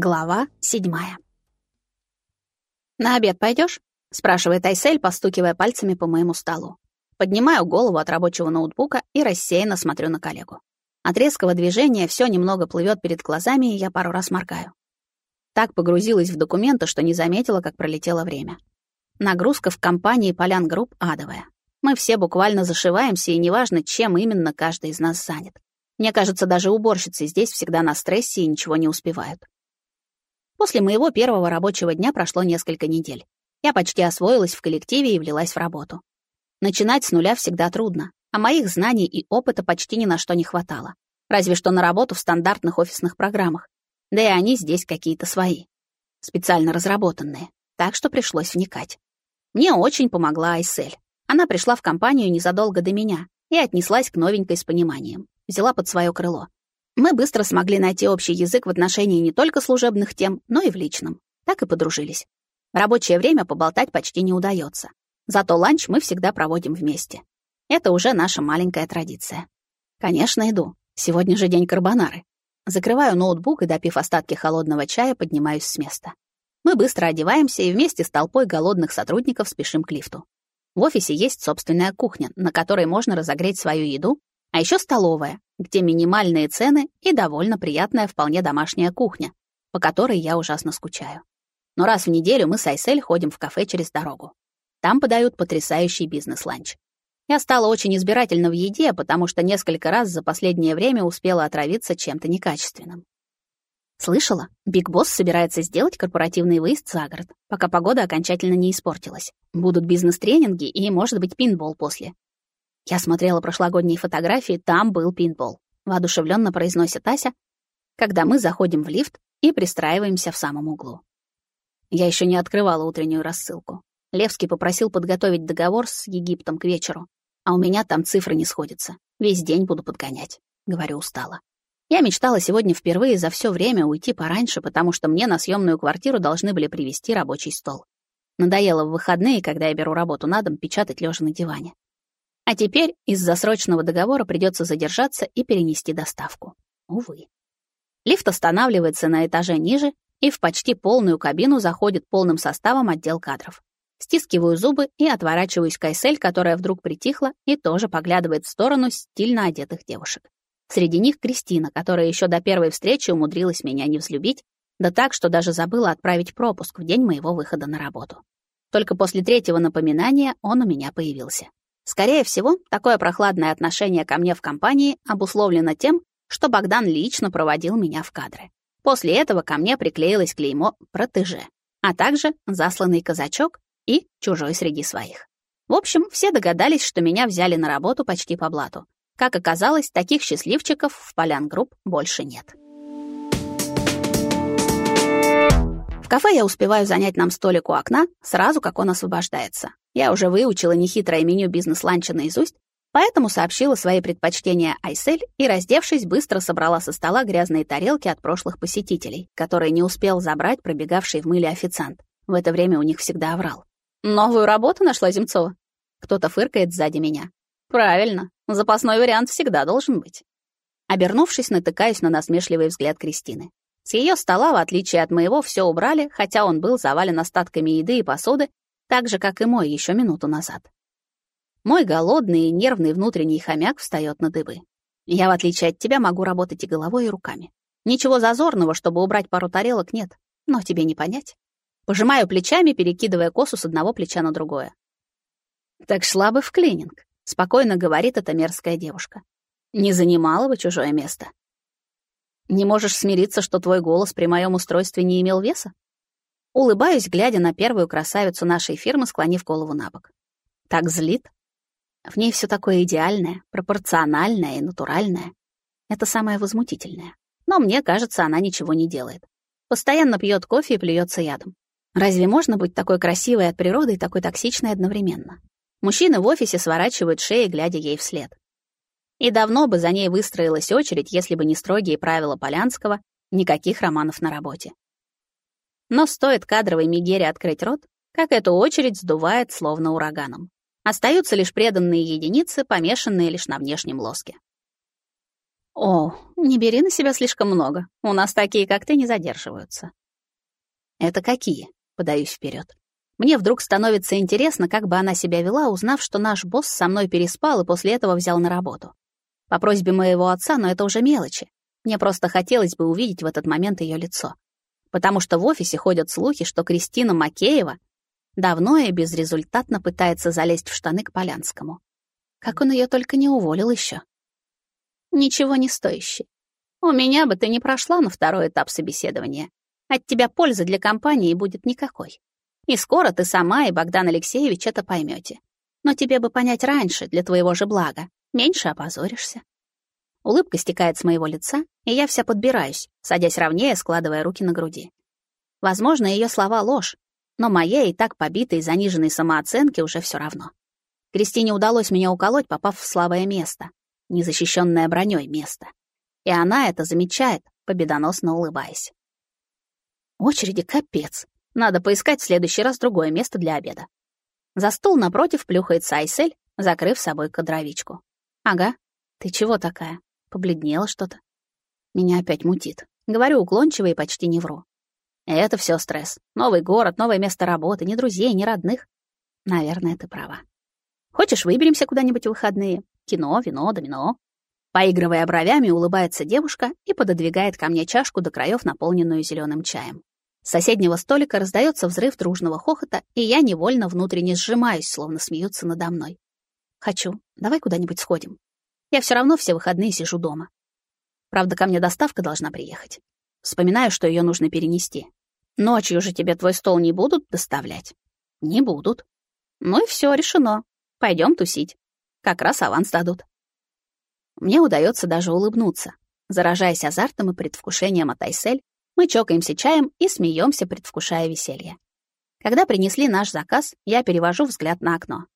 Глава седьмая. «На обед пойдешь? спрашивает Айсель, постукивая пальцами по моему столу. Поднимаю голову от рабочего ноутбука и рассеянно смотрю на коллегу. От резкого движения все немного плывет перед глазами, и я пару раз моргаю. Так погрузилась в документы, что не заметила, как пролетело время. Нагрузка в компании «Полян Групп» адовая. Мы все буквально зашиваемся, и неважно, чем именно каждый из нас занят. Мне кажется, даже уборщицы здесь всегда на стрессе и ничего не успевают. После моего первого рабочего дня прошло несколько недель. Я почти освоилась в коллективе и влилась в работу. Начинать с нуля всегда трудно, а моих знаний и опыта почти ни на что не хватало. Разве что на работу в стандартных офисных программах. Да и они здесь какие-то свои. Специально разработанные. Так что пришлось вникать. Мне очень помогла Айсель. Она пришла в компанию незадолго до меня и отнеслась к новенькой с пониманием. Взяла под свое крыло. Мы быстро смогли найти общий язык в отношении не только служебных тем, но и в личном. Так и подружились. В рабочее время поболтать почти не удается. Зато ланч мы всегда проводим вместе. Это уже наша маленькая традиция. Конечно, иду. Сегодня же день карбонары. Закрываю ноутбук и, допив остатки холодного чая, поднимаюсь с места. Мы быстро одеваемся и вместе с толпой голодных сотрудников спешим к лифту. В офисе есть собственная кухня, на которой можно разогреть свою еду, а еще столовая, где минимальные цены и довольно приятная вполне домашняя кухня, по которой я ужасно скучаю. Но раз в неделю мы с Айсель ходим в кафе через дорогу. Там подают потрясающий бизнес-ланч. Я стала очень избирательна в еде, потому что несколько раз за последнее время успела отравиться чем-то некачественным. Слышала, Биг Босс собирается сделать корпоративный выезд за город, пока погода окончательно не испортилась. Будут бизнес-тренинги и, может быть, пинбол после. Я смотрела прошлогодние фотографии, там был пинбол. Воодушевленно произносит Ася, когда мы заходим в лифт и пристраиваемся в самом углу. Я еще не открывала утреннюю рассылку. Левский попросил подготовить договор с Египтом к вечеру, а у меня там цифры не сходятся. Весь день буду подгонять. Говорю устало. Я мечтала сегодня впервые за все время уйти пораньше, потому что мне на съемную квартиру должны были привезти рабочий стол. Надоело в выходные, когда я беру работу на дом, печатать лежа на диване. А теперь из-за срочного договора придется задержаться и перенести доставку. Увы. Лифт останавливается на этаже ниже, и в почти полную кабину заходит полным составом отдел кадров. Стискиваю зубы и отворачиваюсь к Айсель, которая вдруг притихла и тоже поглядывает в сторону стильно одетых девушек. Среди них Кристина, которая еще до первой встречи умудрилась меня не взлюбить, да так, что даже забыла отправить пропуск в день моего выхода на работу. Только после третьего напоминания он у меня появился. Скорее всего, такое прохладное отношение ко мне в компании обусловлено тем, что Богдан лично проводил меня в кадры. После этого ко мне приклеилось клеймо «протеже», а также засланный казачок и чужой среди своих. В общем, все догадались, что меня взяли на работу почти по блату. Как оказалось, таких счастливчиков в Полян Групп больше нет. Кафе я успеваю занять нам столик у окна, сразу как он освобождается. Я уже выучила нехитрое меню бизнес-ланча наизусть, поэтому сообщила свои предпочтения Айсель и, раздевшись, быстро собрала со стола грязные тарелки от прошлых посетителей, которые не успел забрать пробегавший в мыле официант. В это время у них всегда аврал. «Новую работу нашла Земцова?» Кто-то фыркает сзади меня. «Правильно, запасной вариант всегда должен быть». Обернувшись, натыкаюсь на насмешливый взгляд Кристины. С ее стола, в отличие от моего, все убрали, хотя он был завален остатками еды и посуды, так же, как и мой еще минуту назад. Мой голодный и нервный внутренний хомяк встает на дыбы. Я, в отличие от тебя, могу работать и головой, и руками. Ничего зазорного, чтобы убрать пару тарелок, нет. Но тебе не понять. Пожимаю плечами, перекидывая косу с одного плеча на другое. Так шла бы в клининг, спокойно говорит эта мерзкая девушка. Не занимала бы чужое место. Не можешь смириться, что твой голос при моем устройстве не имел веса? Улыбаюсь, глядя на первую красавицу нашей фирмы, склонив голову на бок. Так злит. В ней все такое идеальное, пропорциональное и натуральное. Это самое возмутительное. Но мне кажется, она ничего не делает. Постоянно пьет кофе и плюется ядом. Разве можно быть такой красивой от природы и такой токсичной одновременно? Мужчины в офисе сворачивают шеи, глядя ей вслед. И давно бы за ней выстроилась очередь, если бы не строгие правила Полянского, никаких романов на работе. Но стоит кадровой Мегере открыть рот, как эту очередь сдувает словно ураганом. Остаются лишь преданные единицы, помешанные лишь на внешнем лоске. О, не бери на себя слишком много. У нас такие, как ты, не задерживаются. Это какие? Подаюсь вперед. Мне вдруг становится интересно, как бы она себя вела, узнав, что наш босс со мной переспал и после этого взял на работу. По просьбе моего отца, но это уже мелочи. Мне просто хотелось бы увидеть в этот момент ее лицо. Потому что в офисе ходят слухи, что Кристина Макеева давно и безрезультатно пытается залезть в штаны к Полянскому. Как он ее только не уволил еще. Ничего не стоящий. У меня бы ты не прошла на второй этап собеседования. От тебя пользы для компании будет никакой. И скоро ты сама и Богдан Алексеевич это поймете. Но тебе бы понять раньше, для твоего же блага. Меньше опозоришься. Улыбка стекает с моего лица, и я вся подбираюсь, садясь ровнее, складывая руки на груди. Возможно, ее слова — ложь, но моей и так побитой и заниженной самооценке уже все равно. Кристине удалось меня уколоть, попав в слабое место, незащищенное броней место. И она это замечает, победоносно улыбаясь. Очереди капец. Надо поискать в следующий раз другое место для обеда. За стул напротив плюхается Айсель, закрыв собой кадровичку. «Ага. Ты чего такая? Побледнела что-то?» Меня опять мутит. Говорю уклончиво и почти не вру. Это все стресс. Новый город, новое место работы, ни друзей, ни родных. Наверное, ты права. Хочешь, выберемся куда-нибудь в выходные? Кино, вино, домино. Поигрывая бровями, улыбается девушка и пододвигает ко мне чашку до краев, наполненную зеленым чаем. С соседнего столика раздается взрыв дружного хохота, и я невольно внутренне сжимаюсь, словно смеются надо мной. Хочу. Давай куда-нибудь сходим. Я все равно все выходные сижу дома. Правда, ко мне доставка должна приехать. Вспоминаю, что ее нужно перенести. Ночью же тебе твой стол не будут доставлять? Не будут. Ну и все решено. Пойдем тусить. Как раз аванс дадут. Мне удается даже улыбнуться. Заражаясь азартом и предвкушением от Айсель, мы чокаемся чаем и смеемся, предвкушая веселье. Когда принесли наш заказ, я перевожу взгляд на окно.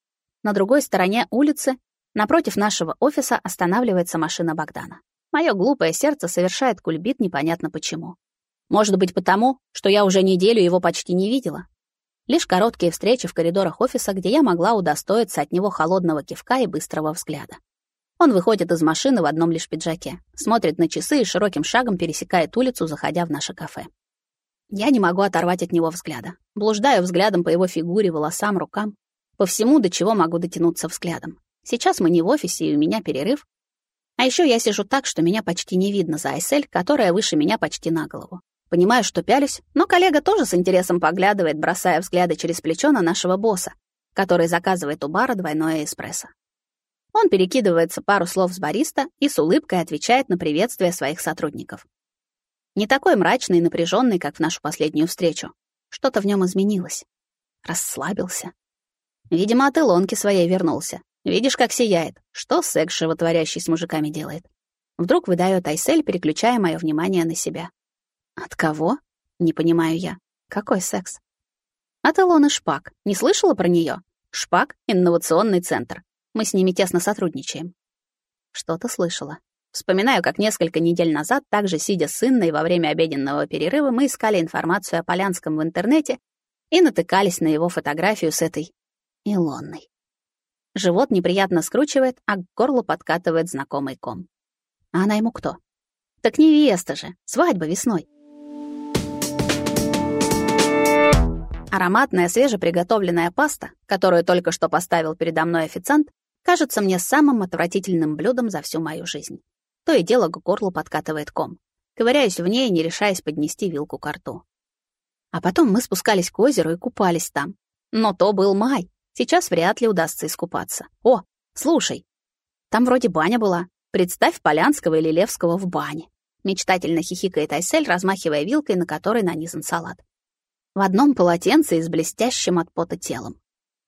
На другой стороне улицы, напротив нашего офиса, останавливается машина Богдана. Мое глупое сердце совершает кульбит непонятно почему. Может быть, потому, что я уже неделю его почти не видела. Лишь короткие встречи в коридорах офиса, где я могла удостоиться от него холодного кивка и быстрого взгляда. Он выходит из машины в одном лишь пиджаке, смотрит на часы и широким шагом пересекает улицу, заходя в наше кафе. Я не могу оторвать от него взгляда. Блуждаю взглядом по его фигуре, волосам, рукам. По всему, до чего могу дотянуться взглядом. Сейчас мы не в офисе, и у меня перерыв. А еще я сижу так, что меня почти не видно за Айсель, которая выше меня почти на голову. Понимаю, что пялюсь, но коллега тоже с интересом поглядывает, бросая взгляды через плечо на нашего босса, который заказывает у бара двойное эспрессо. Он перекидывается пару слов с бариста и с улыбкой отвечает на приветствие своих сотрудников. Не такой мрачный и напряженный, как в нашу последнюю встречу. Что-то в нем изменилось. Расслабился. Видимо, от Илонки своей вернулся. Видишь, как сияет. Что секс животворящий с мужиками делает? Вдруг выдает Айсель, переключая мое внимание на себя. От кого? Не понимаю я. Какой секс? От Илоны Шпак. Не слышала про нее? Шпак — инновационный центр. Мы с ними тесно сотрудничаем. Что-то слышала. Вспоминаю, как несколько недель назад, также сидя с Инной во время обеденного перерыва, мы искали информацию о Полянском в интернете и натыкались на его фотографию с этой Илонной. Живот неприятно скручивает, а к горлу подкатывает знакомый ком. А она ему кто? Так невеста же, свадьба весной. Ароматная свежеприготовленная паста, которую только что поставил передо мной официант, кажется мне самым отвратительным блюдом за всю мою жизнь. То и дело к горлу подкатывает ком. Ковыряюсь в ней, не решаясь поднести вилку к рту. А потом мы спускались к озеру и купались там. Но то был май. Сейчас вряд ли удастся искупаться. О, слушай, там вроде баня была. Представь Полянского или Левского в бане. Мечтательно хихикает Айсель, размахивая вилкой, на которой нанизан салат в одном полотенце и с блестящим от пота телом.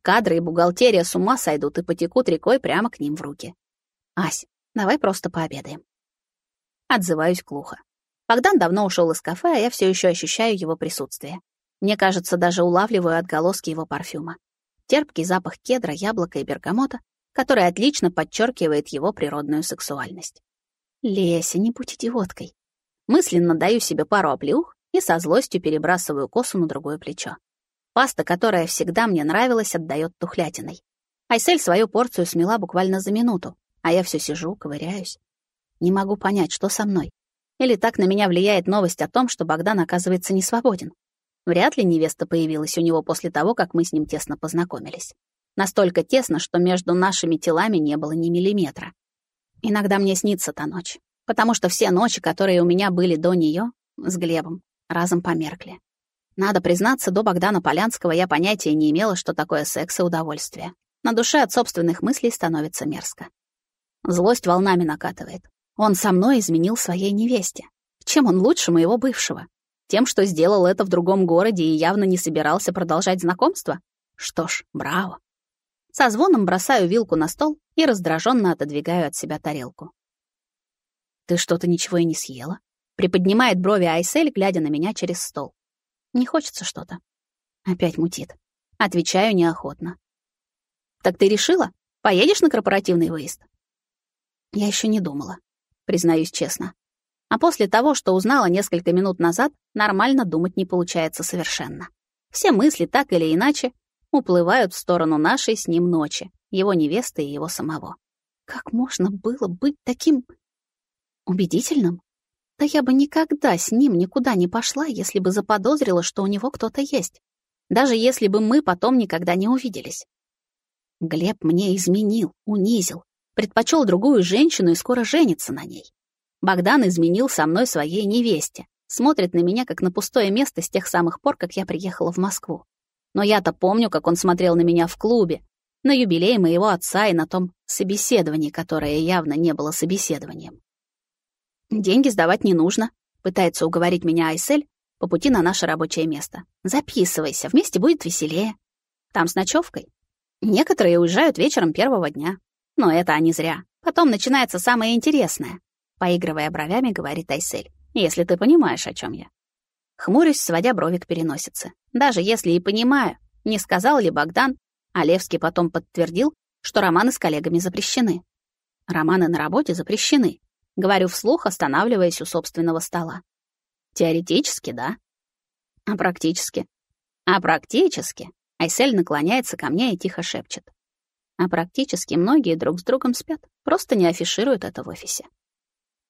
Кадры и бухгалтерия с ума сойдут и потекут рекой прямо к ним в руки. «Ась, давай просто пообедаем». Отзываюсь глухо. Богдан давно ушел из кафе, а я все еще ощущаю его присутствие. Мне кажется, даже улавливаю отголоски его парфюма. Терпкий запах кедра, яблока и бергамота, который отлично подчеркивает его природную сексуальность. Леся, не будь идиоткой. Мысленно даю себе пару оплеух и со злостью перебрасываю косу на другое плечо. Паста, которая всегда мне нравилась, отдает тухлятиной. Айсель свою порцию смела буквально за минуту, а я все сижу, ковыряюсь. Не могу понять, что со мной. Или так на меня влияет новость о том, что Богдан оказывается не свободен. Вряд ли невеста появилась у него после того, как мы с ним тесно познакомились. Настолько тесно, что между нашими телами не было ни миллиметра. Иногда мне снится та ночь, потому что все ночи, которые у меня были до нее, с Глебом, разом померкли. Надо признаться, до Богдана Полянского я понятия не имела, что такое секс и удовольствие. На душе от собственных мыслей становится мерзко. Злость волнами накатывает. Он со мной изменил своей невесте. Чем он лучше моего бывшего? Тем, что сделал это в другом городе и явно не собирался продолжать знакомство? Что ж, браво. Со звоном бросаю вилку на стол и раздраженно отодвигаю от себя тарелку. «Ты что-то ничего и не съела?» Приподнимает брови Айсель, глядя на меня через стол. Не хочется что-то. Опять мутит. Отвечаю неохотно. «Так ты решила? Поедешь на корпоративный выезд?» Я еще не думала, признаюсь честно. А после того, что узнала несколько минут назад, нормально думать не получается совершенно. Все мысли так или иначе уплывают в сторону нашей с ним ночи, его невесты и его самого. Как можно было быть таким убедительным? Да я бы никогда с ним никуда не пошла, если бы заподозрила, что у него кто-то есть. Даже если бы мы потом никогда не увиделись. Глеб мне изменил, унизил, предпочел другую женщину и скоро женится на ней. Богдан изменил со мной своей невесте, смотрит на меня как на пустое место с тех самых пор, как я приехала в Москву. Но я-то помню, как он смотрел на меня в клубе, на юбилей моего отца и на том собеседовании, которое явно не было собеседованием. «Деньги сдавать не нужно», — пытается уговорить меня Айсель по пути на наше рабочее место. «Записывайся, вместе будет веселее. Там с ночевкой. Некоторые уезжают вечером первого дня. Но это они зря. Потом начинается самое интересное», — поигрывая бровями, говорит Айсель. «Если ты понимаешь, о чем я». Хмурюсь, сводя брови к переносице. Даже если и понимаю, не сказал ли Богдан, а Левский потом подтвердил, что романы с коллегами запрещены. Романы на работе запрещены. Говорю вслух, останавливаясь у собственного стола. Теоретически, да. А практически? А практически? Айсель наклоняется ко мне и тихо шепчет. А практически многие друг с другом спят, просто не афишируют это в офисе.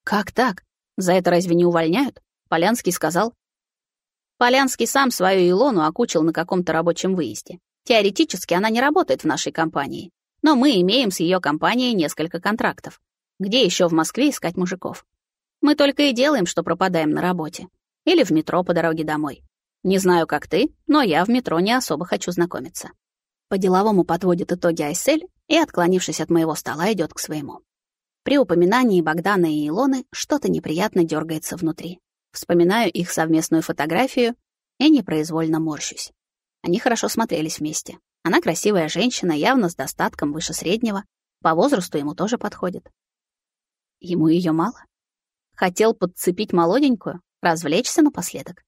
Как так? За это разве не увольняют? Полянский сказал, Полянский сам свою Илону окучил на каком-то рабочем выезде. Теоретически она не работает в нашей компании, но мы имеем с ее компанией несколько контрактов. Где еще в Москве искать мужиков? Мы только и делаем, что пропадаем на работе. Или в метро по дороге домой. Не знаю, как ты, но я в метро не особо хочу знакомиться. По-деловому подводит итоги Айсель и, отклонившись от моего стола, идет к своему. При упоминании Богдана и Илоны что-то неприятно дергается внутри. Вспоминаю их совместную фотографию и непроизвольно морщусь. Они хорошо смотрелись вместе. Она красивая женщина, явно с достатком выше среднего. По возрасту ему тоже подходит. Ему ее мало. Хотел подцепить молоденькую, развлечься напоследок.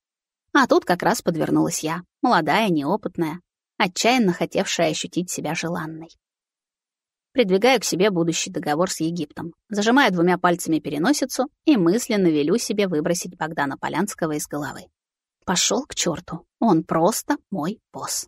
А тут как раз подвернулась я, молодая, неопытная, отчаянно хотевшая ощутить себя желанной. Придвигаю к себе будущий договор с Египтом, зажимая двумя пальцами переносицу и мысленно велю себе выбросить Богдана Полянского из головы. Пошел к черту, он просто мой босс.